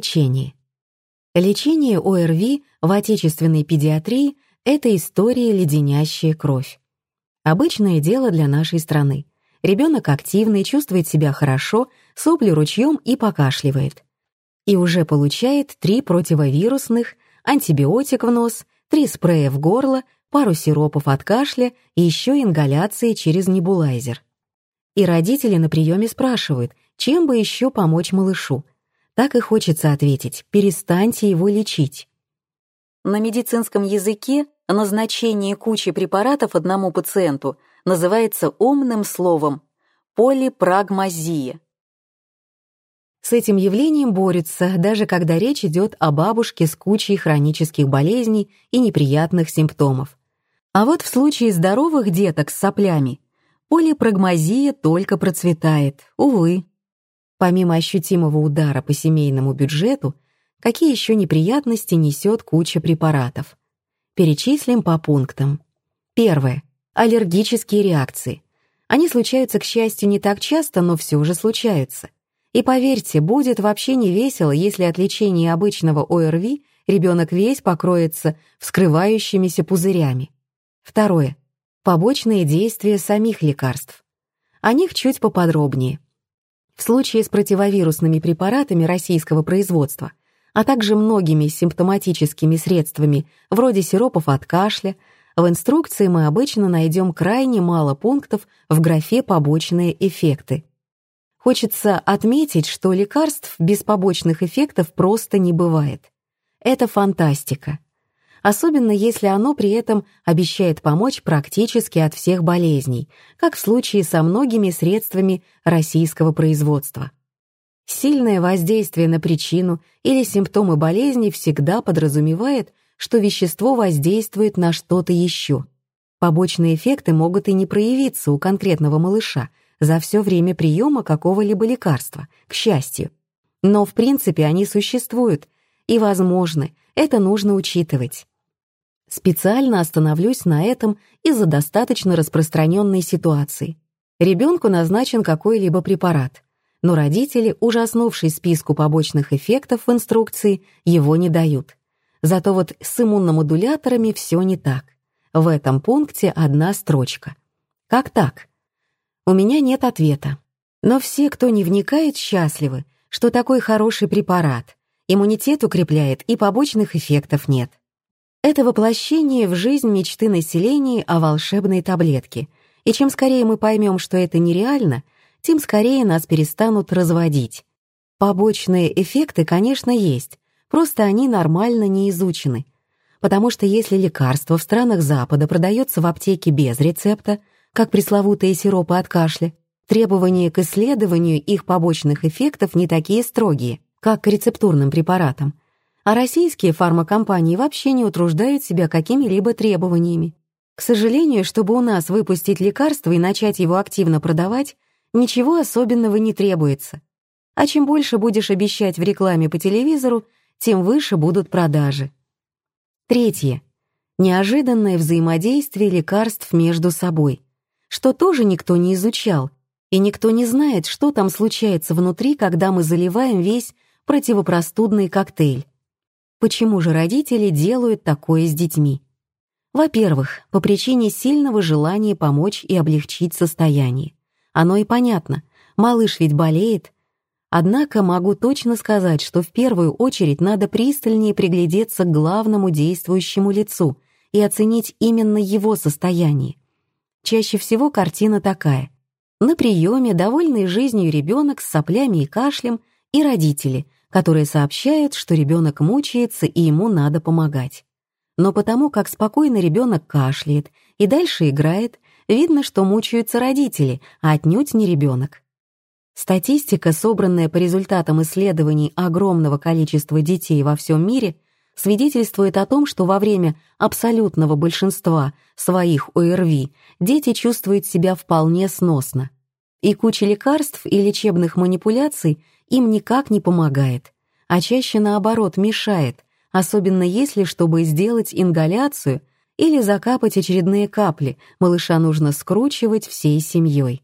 Лечение. Лечение ОРВИ в отечественной педиатрии — это история, леденящая кровь. Обычное дело для нашей страны. Ребенок активный, чувствует себя хорошо, сопли ручьем и покашливает. И уже получает три противовирусных, антибиотик в нос, три спрея в горло, пару сиропов от кашля и еще ингаляции через небулайзер. И родители на приеме спрашивают, чем бы еще помочь малышу. Так и хочется ответить «перестаньте его лечить». На медицинском языке назначение кучи препаратов одному пациенту называется умным словом полипрагмазия. С этим явлением борются, даже когда речь идет о бабушке с кучей хронических болезней и неприятных симптомов. А вот в случае здоровых деток с соплями полипрагмазия только процветает, увы. Помимо ощутимого удара по семейному бюджету, какие еще неприятности несет куча препаратов? Перечислим по пунктам. Первое. Аллергические реакции. Они случаются, к счастью, не так часто, но все же случаются. И поверьте, будет вообще не весело, если от лечения обычного ОРВИ ребенок весь покроется вскрывающимися пузырями. Второе. Побочные действия самих лекарств. О них чуть поподробнее. В случае с противовирусными препаратами российского производства, а также многими симптоматическими средствами, вроде сиропов от кашля, в инструкции мы обычно найдем крайне мало пунктов в графе «Побочные эффекты». Хочется отметить, что лекарств без побочных эффектов просто не бывает. Это фантастика. Особенно если оно при этом обещает помочь практически от всех болезней, как в случае со многими средствами российского производства. Сильное воздействие на причину или симптомы болезни всегда подразумевает, что вещество воздействует на что-то еще. Побочные эффекты могут и не проявиться у конкретного малыша за все время приема какого-либо лекарства, к счастью. Но в принципе они существуют и возможны, это нужно учитывать. Специально остановлюсь на этом из-за достаточно распространенной ситуации. Ребенку назначен какой-либо препарат, но родители, ужаснувшись списку побочных эффектов в инструкции, его не дают. Зато вот с иммуномодуляторами все не так. В этом пункте одна строчка. Как так? У меня нет ответа. Но все, кто не вникает, счастливы, что такой хороший препарат. Иммунитет укрепляет и побочных эффектов нет. Это воплощение в жизнь мечты населения о волшебной таблетке. И чем скорее мы поймем, что это нереально, тем скорее нас перестанут разводить. Побочные эффекты, конечно, есть, просто они нормально не изучены. Потому что если лекарство в странах Запада продается в аптеке без рецепта, как пресловутые сиропы от кашля, требования к исследованию их побочных эффектов не такие строгие, как к рецептурным препаратам, а российские фармакомпании вообще не утруждают себя какими-либо требованиями. К сожалению, чтобы у нас выпустить лекарство и начать его активно продавать, ничего особенного не требуется. А чем больше будешь обещать в рекламе по телевизору, тем выше будут продажи. Третье. Неожиданное взаимодействие лекарств между собой, что тоже никто не изучал, и никто не знает, что там случается внутри, когда мы заливаем весь противопростудный коктейль. Почему же родители делают такое с детьми? Во-первых, по причине сильного желания помочь и облегчить состояние. Оно и понятно, малыш ведь болеет. Однако могу точно сказать, что в первую очередь надо пристальнее приглядеться к главному действующему лицу и оценить именно его состояние. Чаще всего картина такая. На приеме довольный жизнью ребенок с соплями и кашлем и родители — которые сообщают, что ребенок мучается и ему надо помогать. Но потому как спокойно ребенок кашляет и дальше играет, видно, что мучаются родители, а отнюдь не ребенок. Статистика, собранная по результатам исследований огромного количества детей во всем мире, свидетельствует о том, что во время абсолютного большинства своих ОРВИ дети чувствуют себя вполне сносно. И куча лекарств и лечебных манипуляций им никак не помогает, а чаще наоборот мешает, особенно если, чтобы сделать ингаляцию или закапать очередные капли, малыша нужно скручивать всей семьей.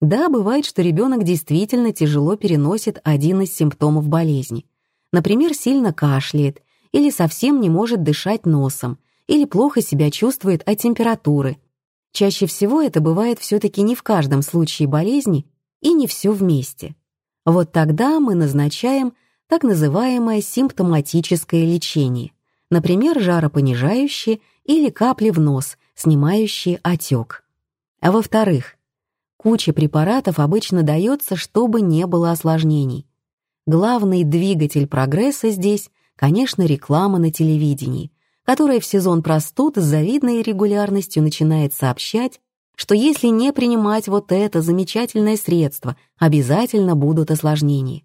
Да, бывает, что ребенок действительно тяжело переносит один из симптомов болезни. например, сильно кашляет или совсем не может дышать носом, или плохо себя чувствует от температуры. Чаще всего это бывает все-таки не в каждом случае болезни и не все вместе. Вот тогда мы назначаем так называемое симптоматическое лечение, например, жаропонижающие или капли в нос, снимающие отек. А во-вторых, куча препаратов обычно дается, чтобы не было осложнений. Главный двигатель прогресса здесь, конечно, реклама на телевидении, которая в сезон простуд с завидной регулярностью начинает сообщать, что если не принимать вот это замечательное средство, обязательно будут осложнения.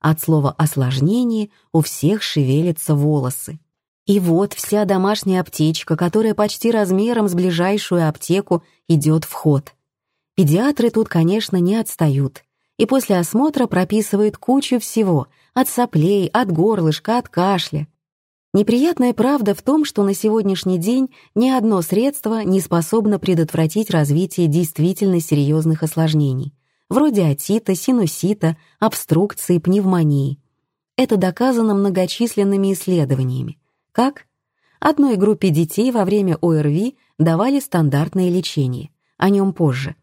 От слова «осложнение» у всех шевелятся волосы. И вот вся домашняя аптечка, которая почти размером с ближайшую аптеку, идет в ход. Педиатры тут, конечно, не отстают. И после осмотра прописывают кучу всего, от соплей, от горлышка, от кашля. Неприятная правда в том, что на сегодняшний день ни одно средство не способно предотвратить развитие действительно серьезных осложнений, вроде отита, синусита, обструкции, пневмонии. Это доказано многочисленными исследованиями. Как? Одной группе детей во время ОРВИ давали стандартное лечение, о нем позже,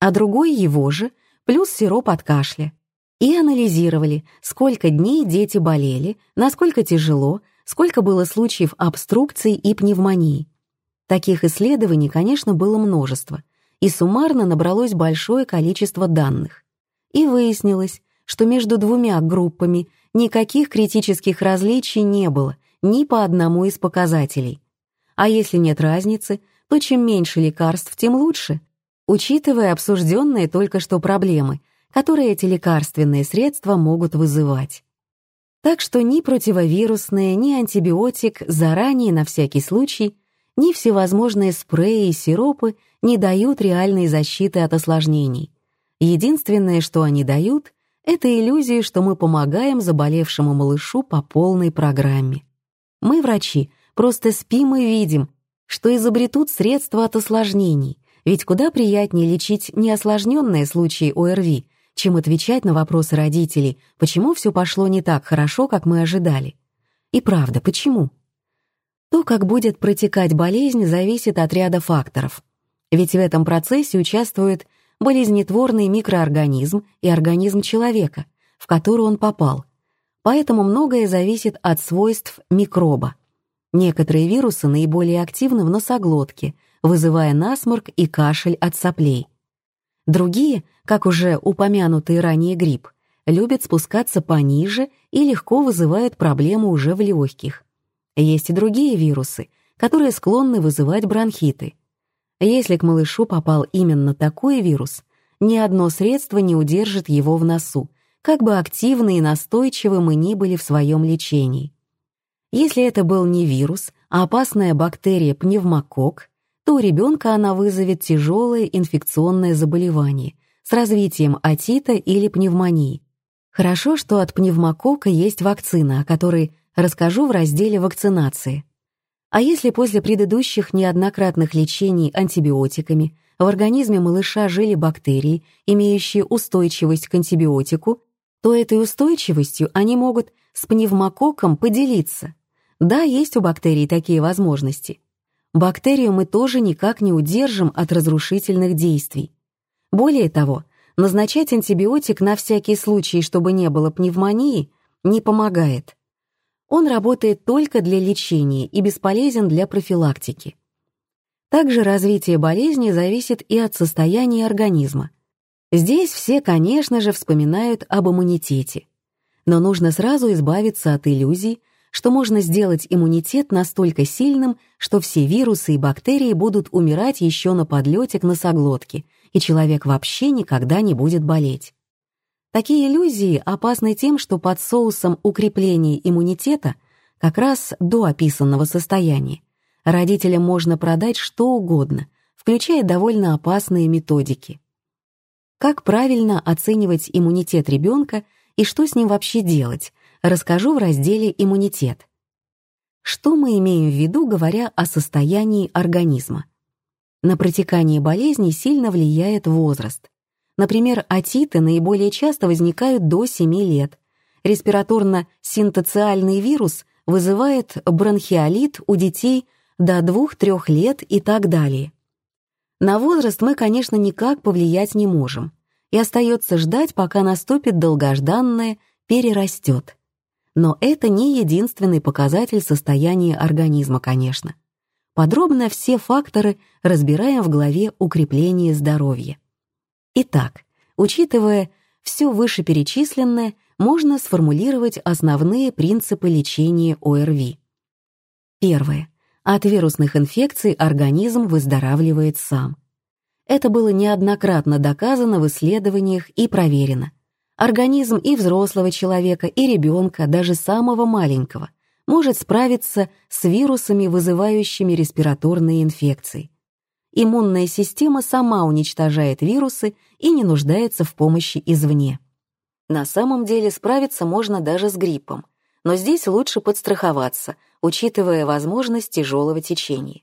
а другой его же, плюс сироп от кашля. И анализировали, сколько дней дети болели, насколько тяжело, сколько было случаев обструкций и пневмонии. Таких исследований, конечно, было множество, и суммарно набралось большое количество данных. И выяснилось, что между двумя группами никаких критических различий не было ни по одному из показателей. А если нет разницы, то чем меньше лекарств, тем лучше, учитывая обсужденные только что проблемы, которые эти лекарственные средства могут вызывать. Так что ни противовирусные, ни антибиотик заранее на всякий случай, ни всевозможные спреи и сиропы не дают реальной защиты от осложнений. Единственное, что они дают, это иллюзия, что мы помогаем заболевшему малышу по полной программе. Мы, врачи, просто спим и видим, что изобретут средства от осложнений, ведь куда приятнее лечить неосложненные случаи ОРВИ, чем отвечать на вопросы родителей, почему все пошло не так хорошо, как мы ожидали. И правда, почему? То, как будет протекать болезнь, зависит от ряда факторов. Ведь в этом процессе участвует болезнетворный микроорганизм и организм человека, в который он попал. Поэтому многое зависит от свойств микроба. Некоторые вирусы наиболее активны в носоглотке, вызывая насморк и кашель от соплей. Другие, как уже упомянутый ранее грипп, любят спускаться пониже и легко вызывают проблемы уже в легких. Есть и другие вирусы, которые склонны вызывать бронхиты. Если к малышу попал именно такой вирус, ни одно средство не удержит его в носу, как бы активны и настойчивы мы ни были в своем лечении. Если это был не вирус, а опасная бактерия пневмокок, то у ребенка она вызовет тяжелое инфекционное заболевание с развитием отита или пневмонии. Хорошо, что от пневмокока есть вакцина, о которой расскажу в разделе «Вакцинации». А если после предыдущих неоднократных лечений антибиотиками в организме малыша жили бактерии, имеющие устойчивость к антибиотику, то этой устойчивостью они могут с пневмококком поделиться. Да, есть у бактерий такие возможности бактерию мы тоже никак не удержим от разрушительных действий. Более того, назначать антибиотик на всякий случай, чтобы не было пневмонии, не помогает. Он работает только для лечения и бесполезен для профилактики. Также развитие болезни зависит и от состояния организма. Здесь все, конечно же, вспоминают об иммунитете. Но нужно сразу избавиться от иллюзий, что можно сделать иммунитет настолько сильным, что все вирусы и бактерии будут умирать еще на подлете к носоглотке, и человек вообще никогда не будет болеть. Такие иллюзии опасны тем, что под соусом укрепления иммунитета, как раз до описанного состояния, родителям можно продать что угодно, включая довольно опасные методики. Как правильно оценивать иммунитет ребенка и что с ним вообще делать, расскажу в разделе «Иммунитет». Что мы имеем в виду, говоря о состоянии организма? На протекание болезни сильно влияет возраст. Например, отиты наиболее часто возникают до 7 лет. респираторно-синтоциальный вирус вызывает бронхиолит у детей до 2-3 лет и так далее. На возраст мы, конечно, никак повлиять не можем, и остается ждать, пока наступит долгожданное «перерастет». Но это не единственный показатель состояния организма, конечно. Подробно все факторы разбираем в главе «Укрепление здоровья». Итак, учитывая все вышеперечисленное, можно сформулировать основные принципы лечения ОРВИ. Первое. От вирусных инфекций организм выздоравливает сам. Это было неоднократно доказано в исследованиях и проверено. Организм и взрослого человека, и ребенка, даже самого маленького, может справиться с вирусами, вызывающими респираторные инфекции. Иммунная система сама уничтожает вирусы и не нуждается в помощи извне. На самом деле справиться можно даже с гриппом, но здесь лучше подстраховаться, учитывая возможность тяжелого течения.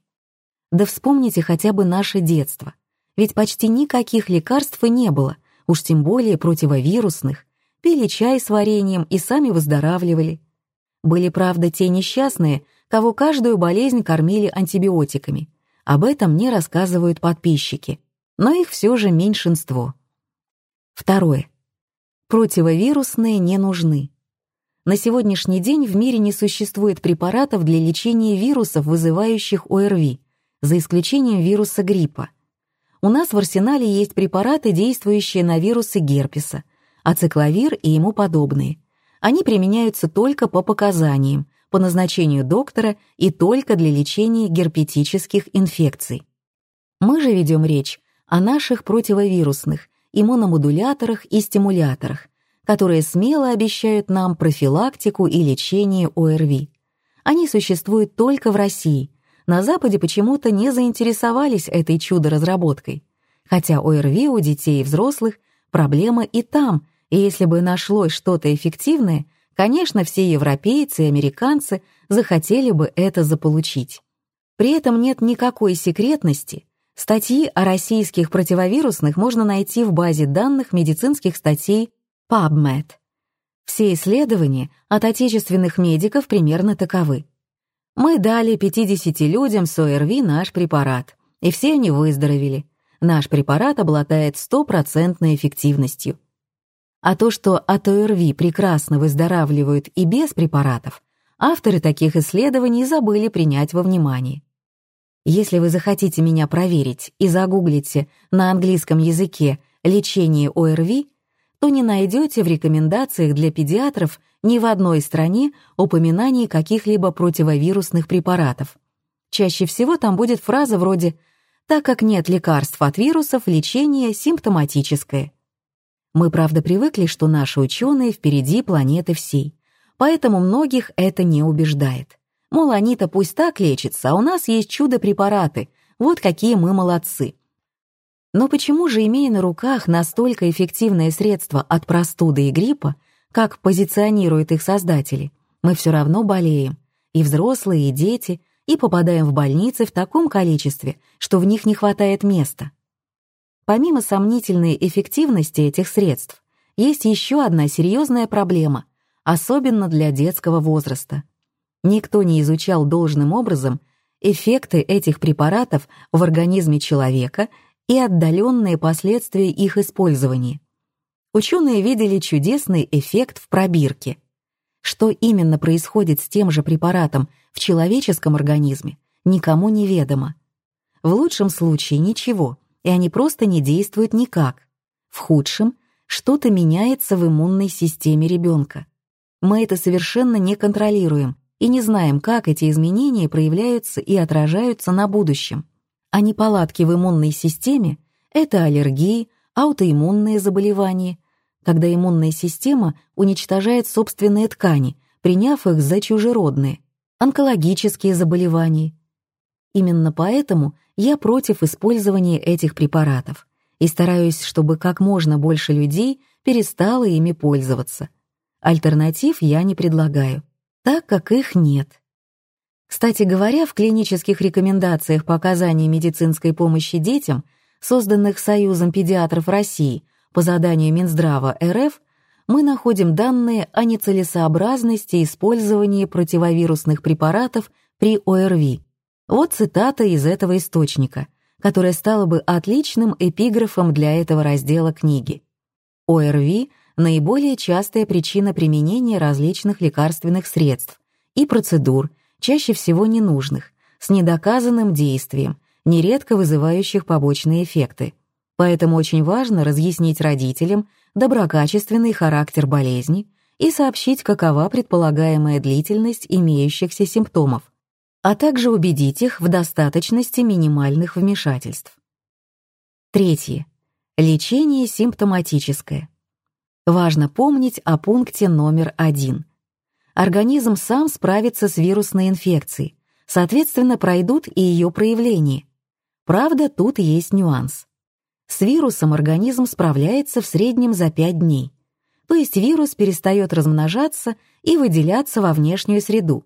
Да вспомните хотя бы наше детство, ведь почти никаких лекарств и не было, уж тем более противовирусных, пили чай с вареньем и сами выздоравливали. Были, правда, те несчастные, кого каждую болезнь кормили антибиотиками. Об этом мне рассказывают подписчики, но их все же меньшинство. Второе. Противовирусные не нужны. На сегодняшний день в мире не существует препаратов для лечения вирусов, вызывающих ОРВИ, за исключением вируса гриппа. У нас в арсенале есть препараты, действующие на вирусы герпеса, ацикловир и ему подобные. Они применяются только по показаниям, по назначению доктора и только для лечения герпетических инфекций. Мы же ведем речь о наших противовирусных, иммуномодуляторах и стимуляторах, которые смело обещают нам профилактику и лечение ОРВИ. Они существуют только в России. На Западе почему-то не заинтересовались этой чудо-разработкой. Хотя ОРВИ у детей и взрослых проблема и там, и если бы нашлось что-то эффективное, конечно, все европейцы и американцы захотели бы это заполучить. При этом нет никакой секретности, Статьи о российских противовирусных можно найти в базе данных медицинских статей PubMed. Все исследования от отечественных медиков примерно таковы. Мы дали 50 людям с ОРВИ наш препарат, и все они выздоровели. Наш препарат обладает стопроцентной эффективностью. А то, что от ОРВИ прекрасно выздоравливают и без препаратов, авторы таких исследований забыли принять во внимание. Если вы захотите меня проверить и загуглите на английском языке «лечение ОРВИ», то не найдете в рекомендациях для педиатров ни в одной стране упоминаний каких-либо противовирусных препаратов. Чаще всего там будет фраза вроде «так как нет лекарств от вирусов, лечение симптоматическое». Мы, правда, привыкли, что наши ученые впереди планеты всей, поэтому многих это не убеждает. Мол, они-то пусть так лечатся, а у нас есть чудо-препараты, вот какие мы молодцы. Но почему же, имея на руках настолько эффективное средство от простуды и гриппа, как позиционируют их создатели, мы все равно болеем, и взрослые, и дети, и попадаем в больницы в таком количестве, что в них не хватает места. Помимо сомнительной эффективности этих средств, есть еще одна серьезная проблема, особенно для детского возраста. Никто не изучал должным образом эффекты этих препаратов в организме человека и отдаленные последствия их использования. Ученые видели чудесный эффект в пробирке. Что именно происходит с тем же препаратом в человеческом организме, никому не ведомо. В лучшем случае ничего, и они просто не действуют никак. В худшем что-то меняется в иммунной системе ребенка. Мы это совершенно не контролируем, и не знаем, как эти изменения проявляются и отражаются на будущем. А неполадки в иммунной системе — это аллергии, аутоиммунные заболевания, когда иммунная система уничтожает собственные ткани, приняв их за чужеродные, онкологические заболевания. Именно поэтому я против использования этих препаратов и стараюсь, чтобы как можно больше людей перестало ими пользоваться. Альтернатив я не предлагаю так как их нет. Кстати говоря, в клинических рекомендациях по оказанию медицинской помощи детям, созданных Союзом педиатров России по заданию Минздрава РФ, мы находим данные о нецелесообразности использования противовирусных препаратов при ОРВИ. Вот цитата из этого источника, которая стала бы отличным эпиграфом для этого раздела книги. ОРВИ — наиболее частая причина применения различных лекарственных средств и процедур, чаще всего ненужных, с недоказанным действием, нередко вызывающих побочные эффекты. Поэтому очень важно разъяснить родителям доброкачественный характер болезни и сообщить, какова предполагаемая длительность имеющихся симптомов, а также убедить их в достаточности минимальных вмешательств. Третье. Лечение симптоматическое. Важно помнить о пункте номер один. Организм сам справится с вирусной инфекцией, соответственно, пройдут и ее проявления. Правда, тут есть нюанс. С вирусом организм справляется в среднем за 5 дней. То есть вирус перестает размножаться и выделяться во внешнюю среду.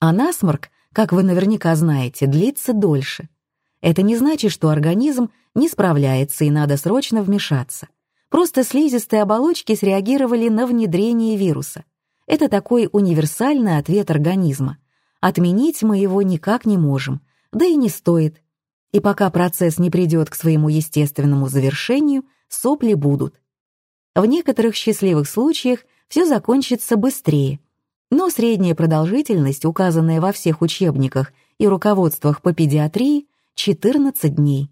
А насморк, как вы наверняка знаете, длится дольше. Это не значит, что организм не справляется и надо срочно вмешаться. Просто слизистые оболочки среагировали на внедрение вируса. Это такой универсальный ответ организма. Отменить мы его никак не можем, да и не стоит. И пока процесс не придет к своему естественному завершению, сопли будут. В некоторых счастливых случаях все закончится быстрее, но средняя продолжительность, указанная во всех учебниках и руководствах по педиатрии, 14 дней.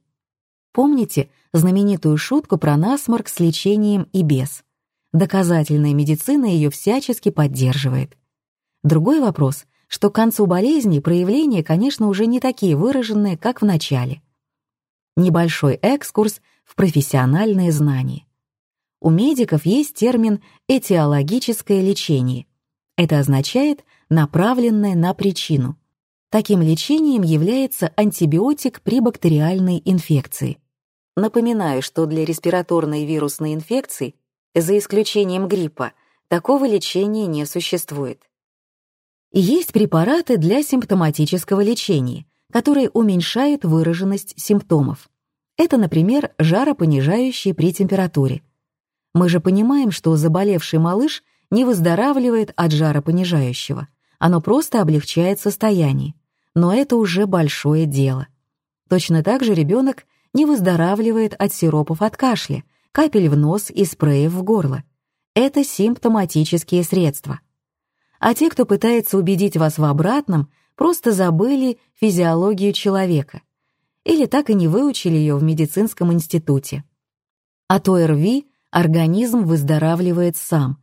Помните знаменитую шутку про насморк с лечением и без? Доказательная медицина ее всячески поддерживает. Другой вопрос, что к концу болезни проявления, конечно, уже не такие выраженные, как в начале. Небольшой экскурс в профессиональные знания. У медиков есть термин «этиологическое лечение». Это означает «направленное на причину». Таким лечением является антибиотик при бактериальной инфекции. Напоминаю, что для респираторной вирусной инфекции, за исключением гриппа, такого лечения не существует. Есть препараты для симптоматического лечения, которые уменьшают выраженность симптомов. Это, например, жаропонижающие при температуре. Мы же понимаем, что заболевший малыш не выздоравливает от жаропонижающего, оно просто облегчает состояние. Но это уже большое дело. Точно так же ребенок не выздоравливает от сиропов от кашля, капель в нос и спреев в горло. Это симптоматические средства — а те, кто пытается убедить вас в обратном, просто забыли физиологию человека или так и не выучили ее в медицинском институте. От ОРВИ организм выздоравливает сам,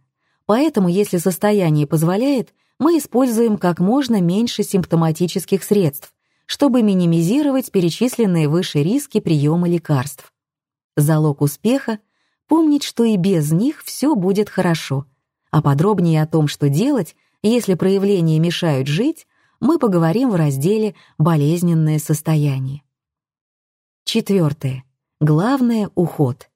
поэтому, если состояние позволяет, мы используем как можно меньше симптоматических средств, чтобы минимизировать перечисленные выше риски приема лекарств. Залог успеха — помнить, что и без них все будет хорошо, а подробнее о том, что делать — если проявления мешают жить, мы поговорим в разделе «Болезненное состояние». Четвертое. Главное — уход.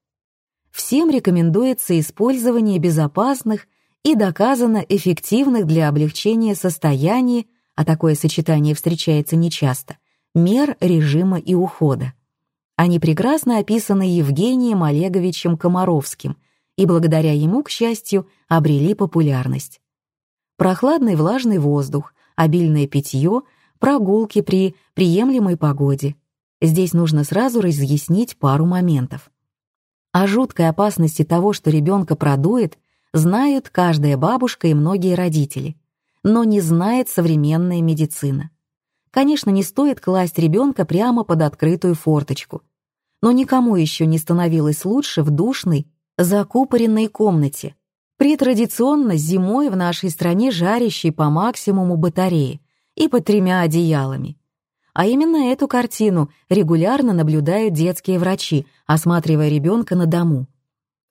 Всем рекомендуется использование безопасных и доказанно эффективных для облегчения состояния, а такое сочетание встречается нечасто, мер режима и ухода. Они прекрасно описаны Евгением Олеговичем Комаровским и благодаря ему, к счастью, обрели популярность прохладный влажный воздух, обильное питье, прогулки при приемлемой погоде. Здесь нужно сразу разъяснить пару моментов. О жуткой опасности того, что ребенка продует, знают каждая бабушка и многие родители, но не знает современная медицина. Конечно, не стоит класть ребенка прямо под открытую форточку, но никому еще не становилось лучше в душной, закупоренной комнате, при традиционно зимой в нашей стране жарящей по максимуму батареи и под тремя одеялами. А именно эту картину регулярно наблюдают детские врачи, осматривая ребенка на дому.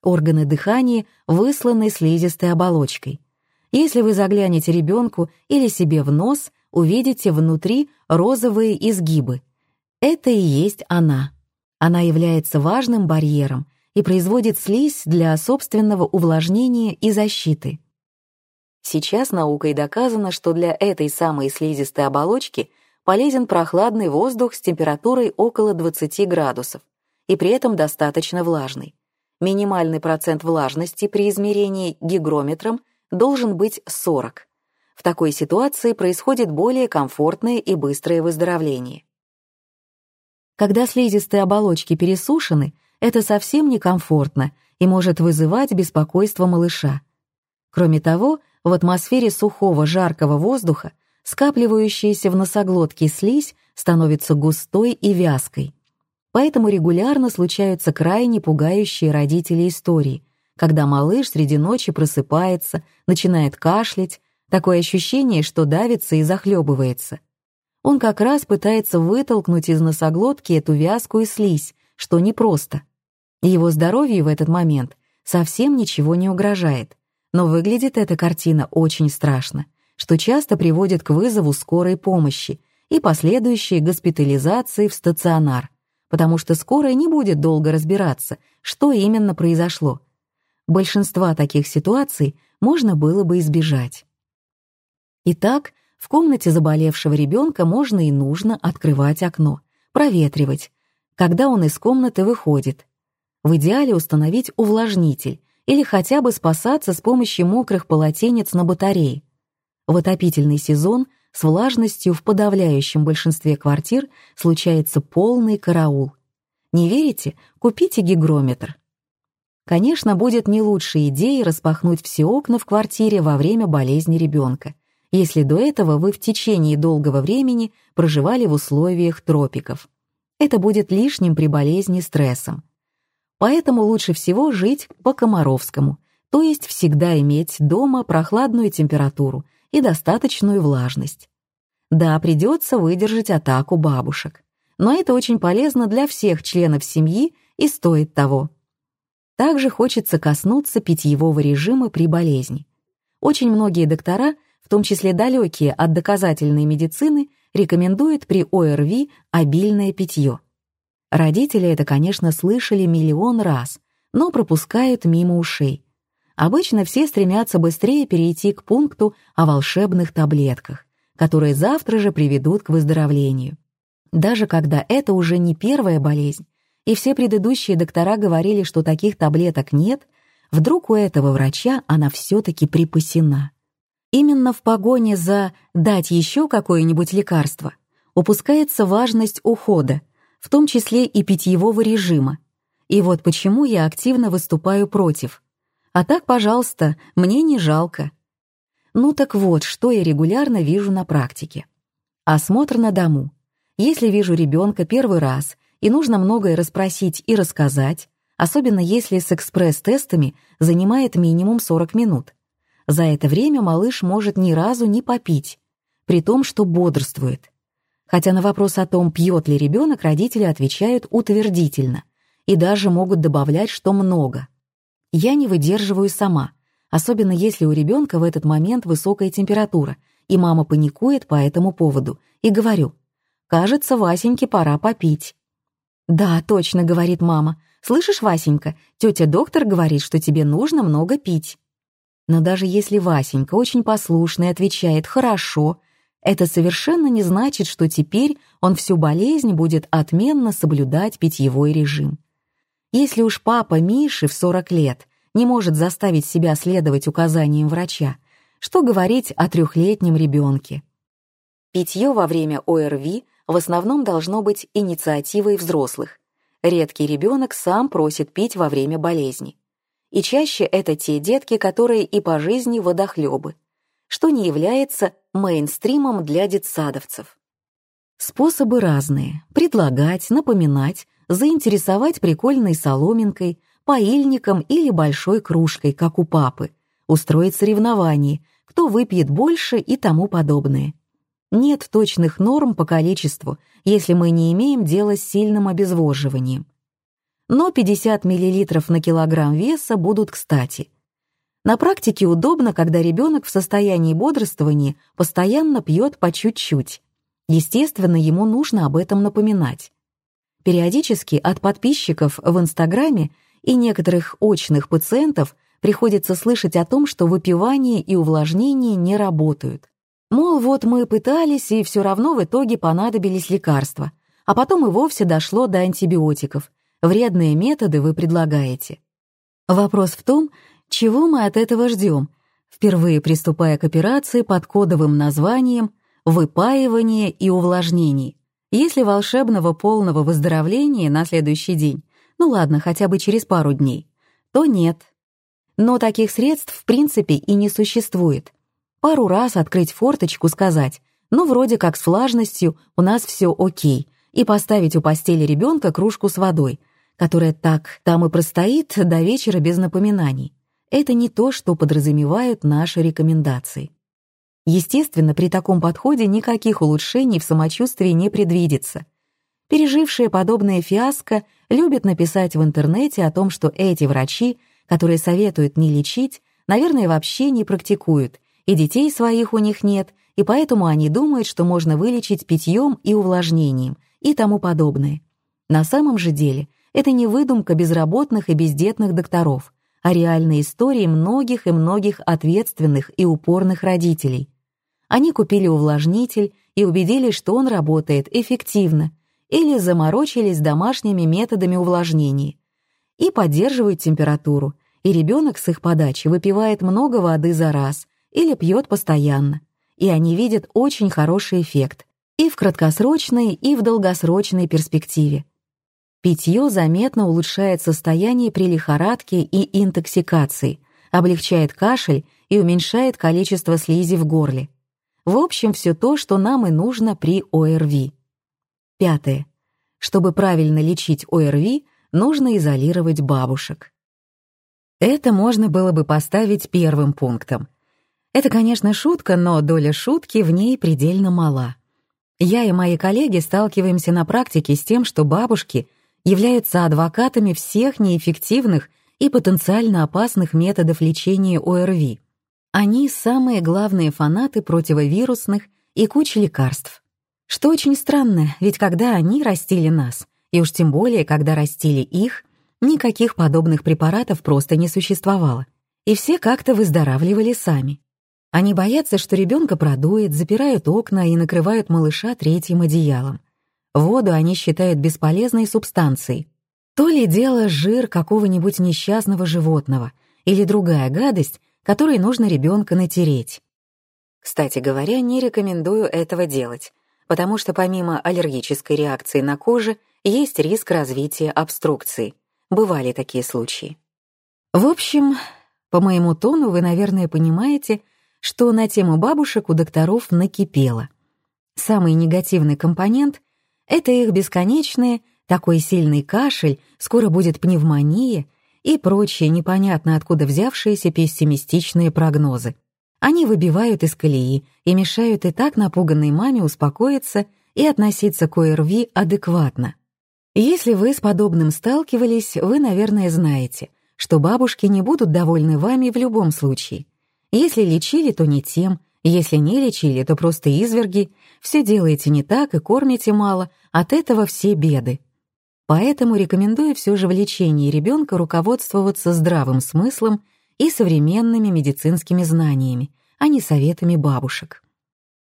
Органы дыхания высланы слизистой оболочкой. Если вы заглянете ребенку или себе в нос, увидите внутри розовые изгибы. Это и есть она. Она является важным барьером, и производит слизь для собственного увлажнения и защиты. Сейчас наукой доказано, что для этой самой слизистой оболочки полезен прохладный воздух с температурой около 20 градусов и при этом достаточно влажный. минимальный процент влажности при измерении гигрометром должен быть 40. В такой ситуации происходит более комфортное и быстрое выздоровление. Когда слизистые оболочки пересушены, это совсем некомфортно и может вызывать беспокойство малыша. Кроме того, в атмосфере сухого жаркого воздуха скапливающаяся в носоглотке слизь становится густой и вязкой. Поэтому регулярно случаются крайне пугающие родители истории, когда малыш среди ночи просыпается, начинает кашлять, такое ощущение, что давится и захлебывается. Он как раз пытается вытолкнуть из носоглотки эту вязкую слизь, что непросто. Его здоровью в этот момент совсем ничего не угрожает, но выглядит эта картина очень страшно, что часто приводит к вызову скорой помощи и последующей госпитализации в стационар, потому что скорая не будет долго разбираться, что именно произошло. Большинства таких ситуаций можно было бы избежать. Итак, в комнате заболевшего ребенка можно и нужно открывать окно, проветривать, когда он из комнаты выходит. В идеале установить увлажнитель или хотя бы спасаться с помощью мокрых полотенец на батарее. В отопительный сезон с влажностью в подавляющем большинстве квартир случается полный караул. Не верите? Купите гигрометр. Конечно, будет не лучшей идеей распахнуть все окна в квартире во время болезни ребенка, если до этого вы в течение долгого времени проживали в условиях тропиков. Это будет лишним при болезни стрессом. Поэтому лучше всего жить по-комаровскому, то есть всегда иметь дома прохладную температуру и достаточную влажность. Да, придется выдержать атаку бабушек, но это очень полезно для всех членов семьи и стоит того. Также хочется коснуться питьевого режима при болезни. Очень многие доктора том числе далекие от доказательной медицины, рекомендуют при ОРВИ обильное питье. Родители это, конечно, слышали миллион раз, но пропускают мимо ушей. Обычно все стремятся быстрее перейти к пункту о волшебных таблетках, которые завтра же приведут к выздоровлению. Даже когда это уже не первая болезнь, и все предыдущие доктора говорили, что таких таблеток нет, вдруг у этого врача она все-таки припасена. Именно в погоне за «дать еще какое-нибудь лекарство» упускается важность ухода, в том числе и питьевого режима. И вот почему я активно выступаю против. А так, пожалуйста, мне не жалко. Ну так вот, что я регулярно вижу на практике. Осмотр на дому. Если вижу ребенка первый раз и нужно многое расспросить и рассказать, особенно если с экспресс-тестами занимает минимум 40 минут, за это время малыш может ни разу не попить, при том, что бодрствует. Хотя на вопрос о том, пьет ли ребенок, родители отвечают утвердительно и даже могут добавлять, что много. Я не выдерживаю сама, особенно если у ребенка в этот момент высокая температура, и мама паникует по этому поводу, и говорю, «Кажется, Васеньке пора попить». «Да, точно», — говорит мама. «Слышишь, Васенька, тетя доктор говорит, что тебе нужно много пить». Но даже если Васенька очень послушный отвечает «хорошо», это совершенно не значит, что теперь он всю болезнь будет отменно соблюдать питьевой режим. Если уж папа Миши в 40 лет не может заставить себя следовать указаниям врача, что говорить о трехлетнем ребенке? Питье во время ОРВИ в основном должно быть инициативой взрослых. Редкий ребенок сам просит пить во время болезни и чаще это те детки, которые и по жизни водохлебы, что не является мейнстримом для детсадовцев. Способы разные — предлагать, напоминать, заинтересовать прикольной соломинкой, поильником или большой кружкой, как у папы, устроить соревнование, кто выпьет больше и тому подобное. Нет точных норм по количеству, если мы не имеем дела с сильным обезвоживанием но 50 мл на килограмм веса будут кстати. На практике удобно, когда ребенок в состоянии бодрствования постоянно пьет по чуть-чуть. Естественно, ему нужно об этом напоминать. Периодически от подписчиков в Инстаграме и некоторых очных пациентов приходится слышать о том, что выпивание и увлажнение не работают. Мол, вот мы пытались, и все равно в итоге понадобились лекарства, а потом и вовсе дошло до антибиотиков, Вредные методы вы предлагаете. Вопрос в том, чего мы от этого ждем, впервые приступая к операции под кодовым названием «выпаивание и увлажнение». Если волшебного полного выздоровления на следующий день, ну ладно, хотя бы через пару дней, то нет. Но таких средств в принципе и не существует. Пару раз открыть форточку, сказать «ну вроде как с влажностью у нас все окей», и поставить у постели ребенка кружку с водой, которая так там и простоит до вечера без напоминаний. Это не то, что подразумевают наши рекомендации. Естественно, при таком подходе никаких улучшений в самочувствии не предвидится. Пережившие подобное фиаско любят написать в интернете о том, что эти врачи, которые советуют не лечить, наверное, вообще не практикуют, и детей своих у них нет, и поэтому они думают, что можно вылечить питьем и увлажнением и тому подобное. На самом же деле это не выдумка безработных и бездетных докторов, а реальные истории многих и многих ответственных и упорных родителей, они купили увлажнитель и убедились, что он работает эффективно, или заморочились домашними методами увлажнения и поддерживают температуру, и ребенок с их подачи выпивает много воды за раз или пьет постоянно, и они видят очень хороший эффект и в краткосрочной, и в долгосрочной перспективе. Питье заметно улучшает состояние при лихорадке и интоксикации, облегчает кашель и уменьшает количество слизи в горле. В общем, все то, что нам и нужно при ОРВИ. Пятое. Чтобы правильно лечить ОРВИ, нужно изолировать бабушек. Это можно было бы поставить первым пунктом. Это, конечно, шутка, но доля шутки в ней предельно мала. Я и мои коллеги сталкиваемся на практике с тем, что бабушки являются адвокатами всех неэффективных и потенциально опасных методов лечения ОРВИ. Они самые главные фанаты противовирусных и кучи лекарств. Что очень странно, ведь когда они растили нас, и уж тем более, когда растили их, никаких подобных препаратов просто не существовало. И все как-то выздоравливали сами. Они боятся, что ребенка продует, запирают окна и накрывают малыша третьим одеялом. Воду они считают бесполезной субстанцией. То ли дело жир какого-нибудь несчастного животного или другая гадость, который нужно ребенка натереть. Кстати говоря, не рекомендую этого делать, потому что помимо аллергической реакции на коже есть риск развития обструкции. Бывали такие случаи. В общем, по моему тону вы, наверное, понимаете, что на тему бабушек у докторов накипело. Самый негативный компонент — это их бесконечные, такой сильный кашель, скоро будет пневмония и прочие непонятно откуда взявшиеся пессимистичные прогнозы. Они выбивают из колеи и мешают и так напуганной маме успокоиться и относиться к ОРВИ адекватно. Если вы с подобным сталкивались, вы, наверное, знаете, что бабушки не будут довольны вами в любом случае. Если лечили, то не тем, если не лечили, то просто изверги, все делаете не так и кормите мало, от этого все беды. Поэтому рекомендую все же в лечении ребенка руководствоваться здравым смыслом и современными медицинскими знаниями, а не советами бабушек.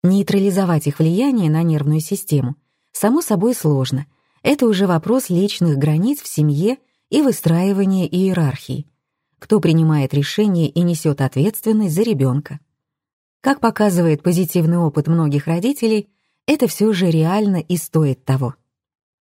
Нейтрализовать их влияние на нервную систему само собой сложно. Это уже вопрос личных границ в семье и выстраивания иерархии. Кто принимает решение и несет ответственность за ребенка. Как показывает позитивный опыт многих родителей, это все же реально и стоит того.